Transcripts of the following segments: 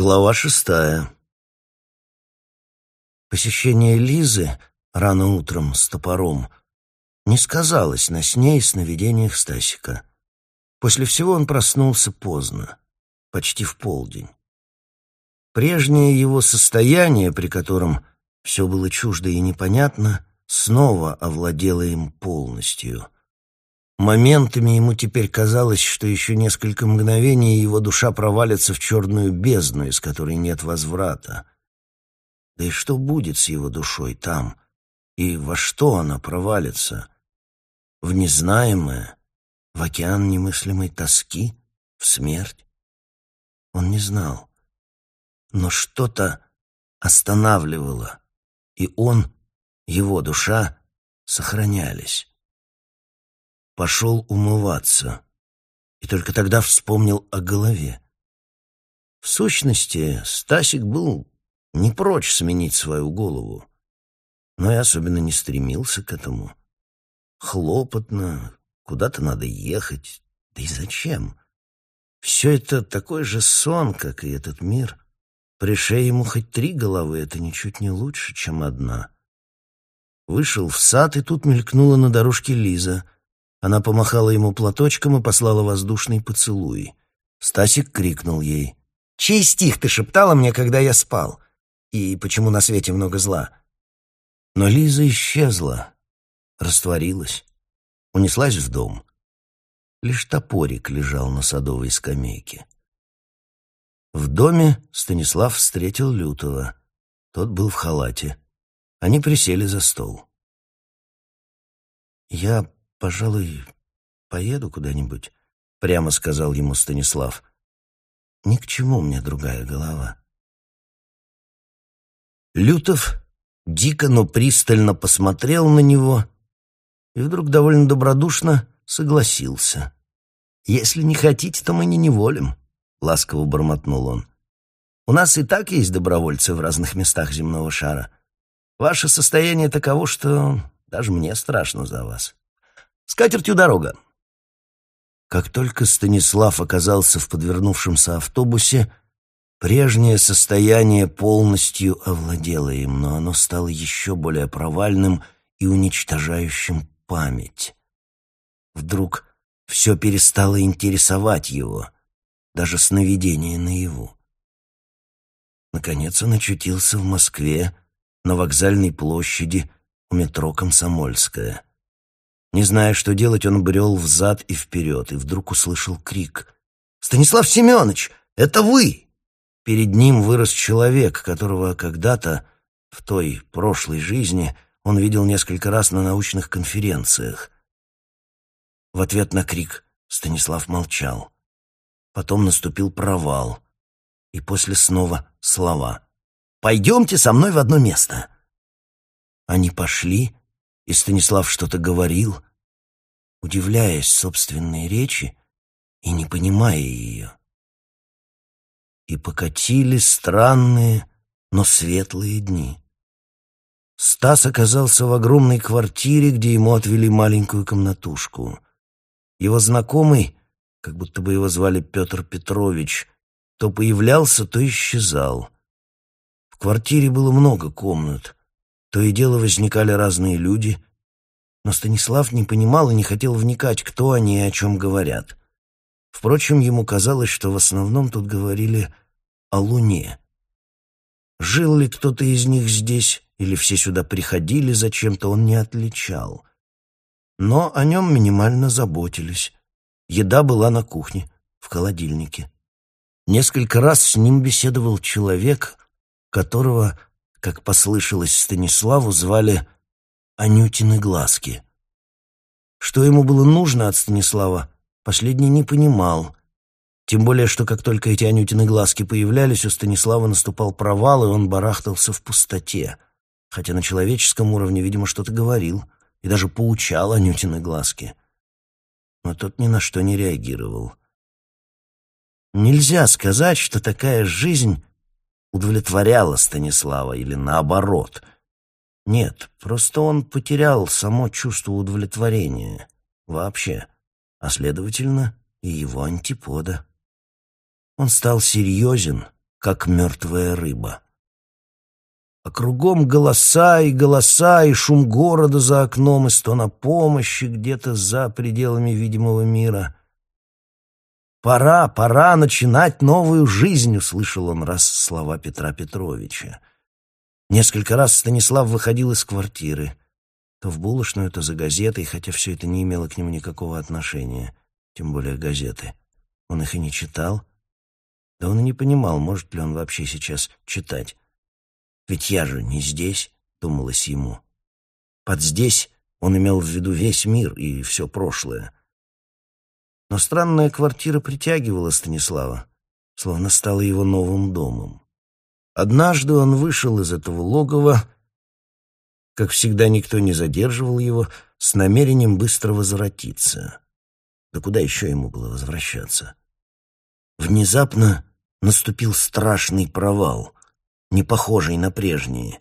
Глава шестая. Посещение Лизы рано утром с топором не сказалось на сне и сновидениях Стасика. После всего он проснулся поздно, почти в полдень. Прежнее его состояние, при котором все было чуждо и непонятно, снова овладело им полностью — Моментами ему теперь казалось, что еще несколько мгновений его душа провалится в черную бездну, из которой нет возврата. Да и что будет с его душой там? И во что она провалится? В незнаемое? В океан немыслимой тоски? В смерть? Он не знал. Но что-то останавливало, и он, его душа, сохранялись пошел умываться. И только тогда вспомнил о голове. В сущности, Стасик был не прочь сменить свою голову, но и особенно не стремился к этому. Хлопотно, куда-то надо ехать, да и зачем? Все это такой же сон, как и этот мир. При шее ему хоть три головы, это ничуть не лучше, чем одна. Вышел в сад, и тут мелькнула на дорожке Лиза — она помахала ему платочком и послала воздушный поцелуй. Стасик крикнул ей. «Чей стих ты шептала мне, когда я спал? И почему на свете много зла?» Но Лиза исчезла, растворилась, унеслась в дом. Лишь топорик лежал на садовой скамейке. В доме Станислав встретил Лютого. Тот был в халате. Они присели за стол. «Я «Пожалуй, поеду куда-нибудь», — прямо сказал ему Станислав. «Ни к чему мне другая голова». Лютов дико, но пристально посмотрел на него и вдруг довольно добродушно согласился. «Если не хотите, то мы не неволим», — ласково бормотнул он. «У нас и так есть добровольцы в разных местах земного шара. Ваше состояние таково, что даже мне страшно за вас». С катертью дорога. Как только Станислав оказался в подвернувшемся автобусе, прежнее состояние полностью овладело им, но оно стало еще более провальным и уничтожающим память. Вдруг все перестало интересовать его, даже сновидение наяву. Наконец он очутился в Москве, на вокзальной площади у метро «Комсомольская». Не зная, что делать, он брел взад и вперед, и вдруг услышал крик. «Станислав Семенович, это вы!» Перед ним вырос человек, которого когда-то, в той прошлой жизни, он видел несколько раз на научных конференциях. В ответ на крик Станислав молчал. Потом наступил провал. И после снова слова. «Пойдемте со мной в одно место». Они пошли, и Станислав что-то говорил, удивляясь собственной речи и не понимая ее. И покатили странные, но светлые дни. Стас оказался в огромной квартире, где ему отвели маленькую комнатушку. Его знакомый, как будто бы его звали Петр Петрович, то появлялся, то исчезал. В квартире было много комнат. То и дело возникали разные люди, но Станислав не понимал и не хотел вникать, кто они и о чем говорят. Впрочем, ему казалось, что в основном тут говорили о Луне. Жил ли кто-то из них здесь, или все сюда приходили зачем-то, он не отличал. Но о нем минимально заботились. Еда была на кухне, в холодильнике. Несколько раз с ним беседовал человек, которого как послышалось Станиславу, звали Анютины глазки. Что ему было нужно от Станислава, последний не понимал. Тем более, что как только эти Анютины глазки появлялись, у Станислава наступал провал, и он барахтался в пустоте. Хотя на человеческом уровне, видимо, что-то говорил и даже поучал Анютины глазки. Но тот ни на что не реагировал. Нельзя сказать, что такая жизнь удовлетворяло Станислава или наоборот. Нет, просто он потерял само чувство удовлетворения вообще, а следовательно и его антипода. Он стал серьезен как мертвая рыба. А кругом голоса и голоса, и шум города за окном, и стон о помощи где-то за пределами видимого мира. «Пора, пора начинать новую жизнь», — услышал он раз слова Петра Петровича. Несколько раз Станислав выходил из квартиры. То в булочную, то за газетой, хотя все это не имело к нему никакого отношения, тем более газеты. Он их и не читал. Да он и не понимал, может ли он вообще сейчас читать. «Ведь я же не здесь», — думалось ему. Под «здесь» он имел в виду весь мир и все прошлое. Но странная квартира притягивала Станислава, словно стала его новым домом. Однажды он вышел из этого логова, как всегда никто не задерживал его, с намерением быстро возвратиться. Да куда еще ему было возвращаться? Внезапно наступил страшный провал, не похожий на прежние.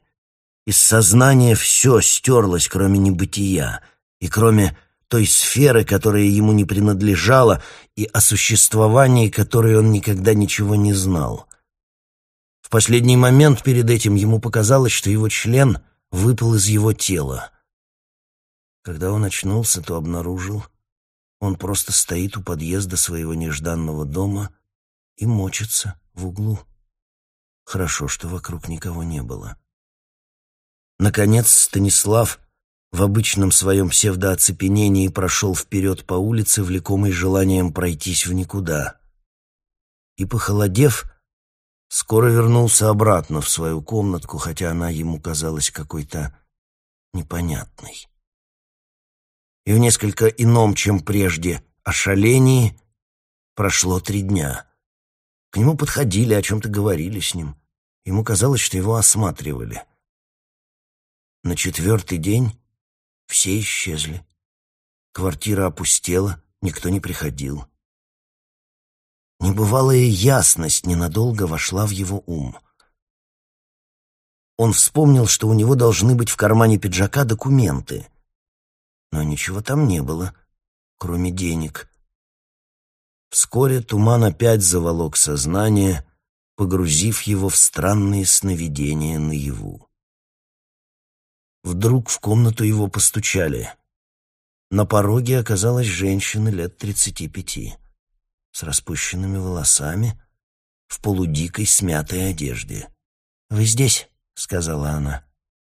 Из сознания все стерлось, кроме небытия, и кроме той сферы, которая ему не принадлежала, и о существовании которой он никогда ничего не знал. В последний момент перед этим ему показалось, что его член выпал из его тела. Когда он очнулся, то обнаружил, он просто стоит у подъезда своего нежданного дома и мочится в углу. Хорошо, что вокруг никого не было. Наконец Станислав в обычном своем псевдооцепенении прошел вперед по улице, влекомый желанием пройтись в никуда. И, похолодев, скоро вернулся обратно в свою комнатку, хотя она ему казалась какой-то непонятной. И в несколько ином, чем прежде, ошалении прошло три дня. К нему подходили, о чем-то говорили с ним. Ему казалось, что его осматривали. На четвертый день все исчезли. Квартира опустела, никто не приходил. Небывалая ясность ненадолго вошла в его ум. Он вспомнил, что у него должны быть в кармане пиджака документы. Но ничего там не было, кроме денег. Вскоре туман опять заволок сознание, погрузив его в странные сновидения наяву. Вдруг в комнату его постучали. На пороге оказалась женщина лет тридцати пяти, с распущенными волосами, в полудикой смятой одежде. «Вы здесь?» — сказала она.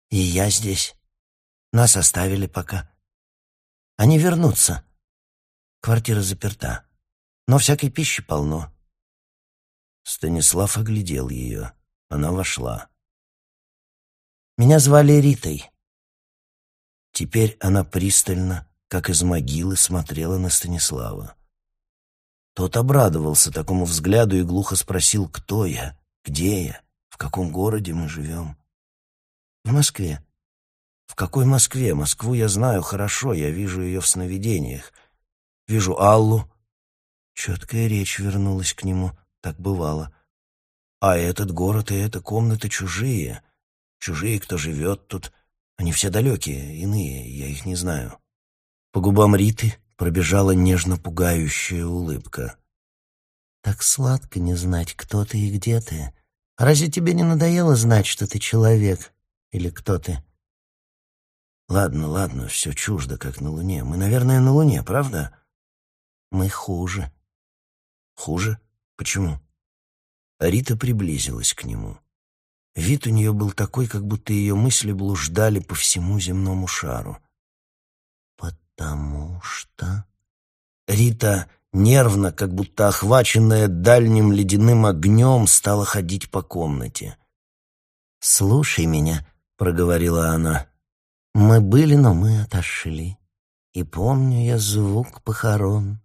«И я здесь. Нас оставили пока. Они вернутся. Квартира заперта, но всякой пищи полно». Станислав оглядел ее. Она вошла. «Меня звали Ритой. Теперь она пристально, как из могилы, смотрела на Станислава. Тот обрадовался такому взгляду и глухо спросил, кто я, где я, в каком городе мы живем. «В Москве». «В какой Москве? Москву я знаю хорошо, я вижу ее в сновидениях. Вижу Аллу». Четкая речь вернулась к нему, так бывало. «А этот город и эта комната чужие. Чужие, кто живет тут, они все далекие, иные, я их не знаю. По губам Риты пробежала нежно пугающая улыбка. «Так сладко не знать, кто ты и где ты. Разве тебе не надоело знать, что ты человек? Или кто ты?» «Ладно, ладно, все чуждо, как на Луне. Мы, наверное, на Луне, правда?» «Мы хуже». «Хуже? Почему?» Рита приблизилась к нему. Вид у нее был такой, как будто ее мысли блуждали по всему земному шару. «Потому что...» Рита нервно, как будто охваченная дальним ледяным огнем, стала ходить по комнате. «Слушай меня», — проговорила она. «Мы были, но мы отошли. И помню я звук похорон,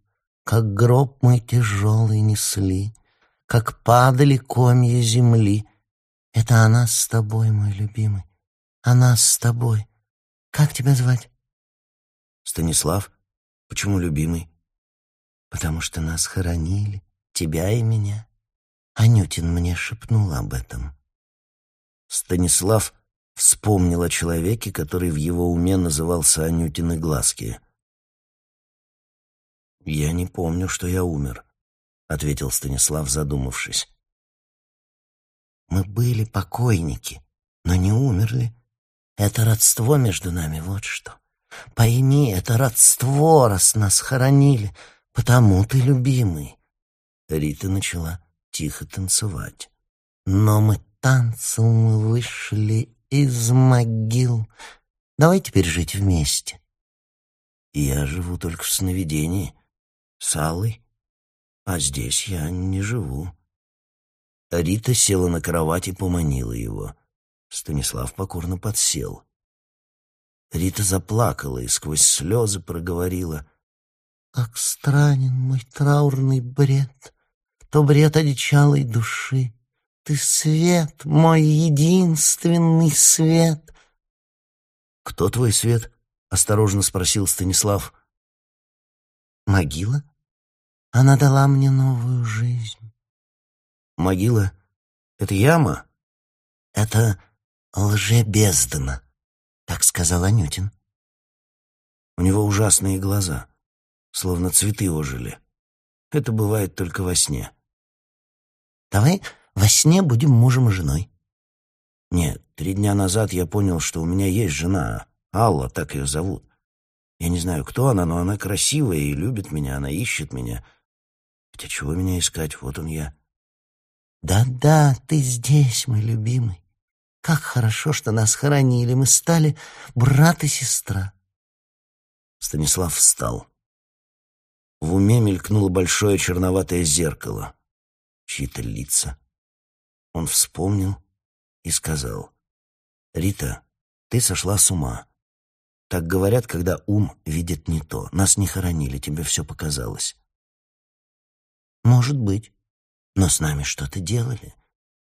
Как гроб мы тяжелый несли, Как падали комья земли, это она с тобой, мой любимый. Она с тобой. Как тебя звать? Станислав. Почему любимый? Потому что нас хоронили, тебя и меня. Анютин мне шепнул об этом. Станислав вспомнил о человеке, который в его уме назывался Анютины глазки. «Я не помню, что я умер», — ответил Станислав, задумавшись. Были покойники, но не умерли. Это родство между нами, вот что. Пойми, это родство, раз нас хоронили, потому ты любимый. Рита начала тихо танцевать. Но мы танцем вышли из могил. Давай теперь жить вместе. Я живу только в сновидении, с Аллой, а здесь я не живу. Рита села на кровать и поманила его. Станислав покорно подсел. Рита заплакала и сквозь слезы проговорила. «Как странен мой траурный бред, то бред одичалой души. Ты свет, мой единственный свет». «Кто твой свет?» — осторожно спросил Станислав. «Могила. Она дала мне новую жизнь». «Могила — это яма?» «Это лжебездана», так сказал Анютин. У него ужасные глаза, словно цветы ожили. Это бывает только во сне. Давай во сне будем мужем и женой. Нет, три дня назад я понял, что у меня есть жена, Алла, так ее зовут. Я не знаю, кто она, но она красивая и любит меня, она ищет меня. Хотя чего меня искать, вот он я. Да-да, ты здесь, мой любимый. Как хорошо, что нас хоронили, мы стали брат и сестра. Станислав встал. В уме мелькнуло большое черноватое зеркало, чьи-то лица. Он вспомнил и сказал, «Рита, ты сошла с ума. Так говорят, когда ум видит не то. Нас не хоронили, тебе все показалось». «Может быть, но с нами что-то делали.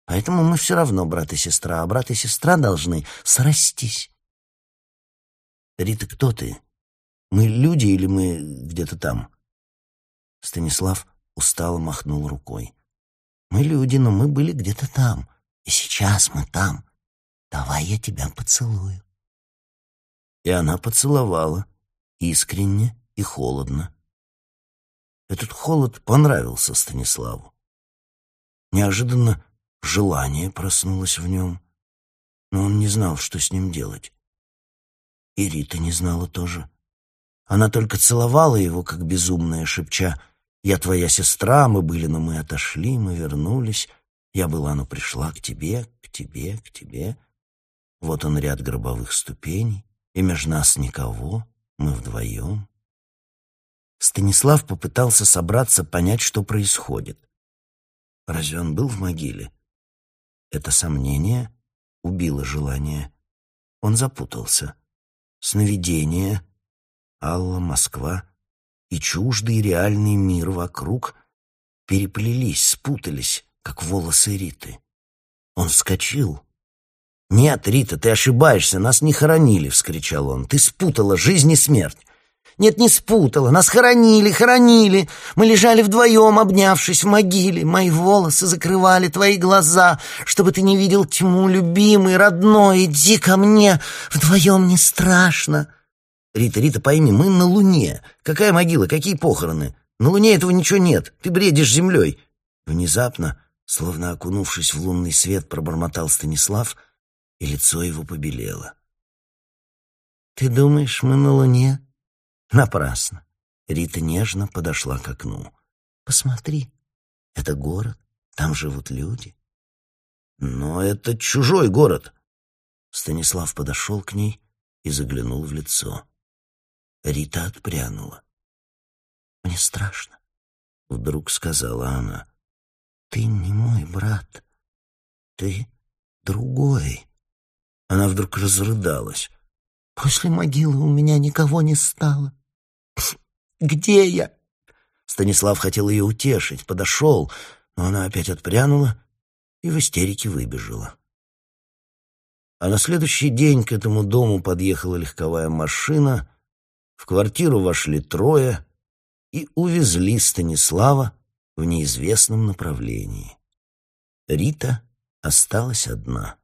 Поэтому мы все равно брат и сестра, а брат и сестра должны срастись. Рита, кто ты? Мы люди или мы где-то там? Станислав устало махнул рукой. Мы люди, но мы были где-то там. И сейчас мы там. Давай я тебя поцелую. И она поцеловала, искренне и холодно. Этот холод понравился Станиславу. Неожиданно Желание проснулось в нем, но он не знал, что с ним делать. И Рита не знала тоже. Она только целовала его, как безумная, шепча «Я твоя сестра, мы были, но мы отошли, мы вернулись. Я была, но пришла к тебе, к тебе, к тебе. Вот он ряд гробовых ступеней, и между нас никого, мы вдвоем». Станислав попытался собраться, понять, что происходит. Разве он был в могиле? Это сомнение убило желание. Он запутался. Сновидение, Алла, Москва и чуждый реальный мир вокруг переплелись, спутались, как волосы Риты. Он вскочил. «Нет, Рита, ты ошибаешься, нас не хоронили!» — вскричал он. «Ты спутала жизнь и смерть. Нет, не спутала. Нас хоронили, хоронили. Мы лежали вдвоем, обнявшись в могиле. Мои волосы закрывали твои глаза, чтобы ты не видел тьму, любимый, родной. Иди ко мне. Вдвоем не страшно. Рита, Рита, пойми, мы на Луне. Какая могила, какие похороны? На Луне этого ничего нет. Ты бредишь землей. Внезапно, словно окунувшись в лунный свет, пробормотал Станислав, и лицо его побелело. «Ты думаешь, мы на Луне?» Напрасно. Рита нежно подошла к окну. «Посмотри, это город, там живут люди». «Но это чужой город». Станислав подошел к ней и заглянул в лицо. Рита отпрянула. «Мне страшно», — вдруг сказала она. «Ты не мой брат. Ты другой». Она вдруг разрыдалась. «После могилы у меня никого не стало. Где я?» Станислав хотел ее утешить, подошел, но она опять отпрянула и в истерике выбежала. А на следующий день к этому дому подъехала легковая машина, в квартиру вошли трое и увезли Станислава в неизвестном направлении. Рита осталась одна.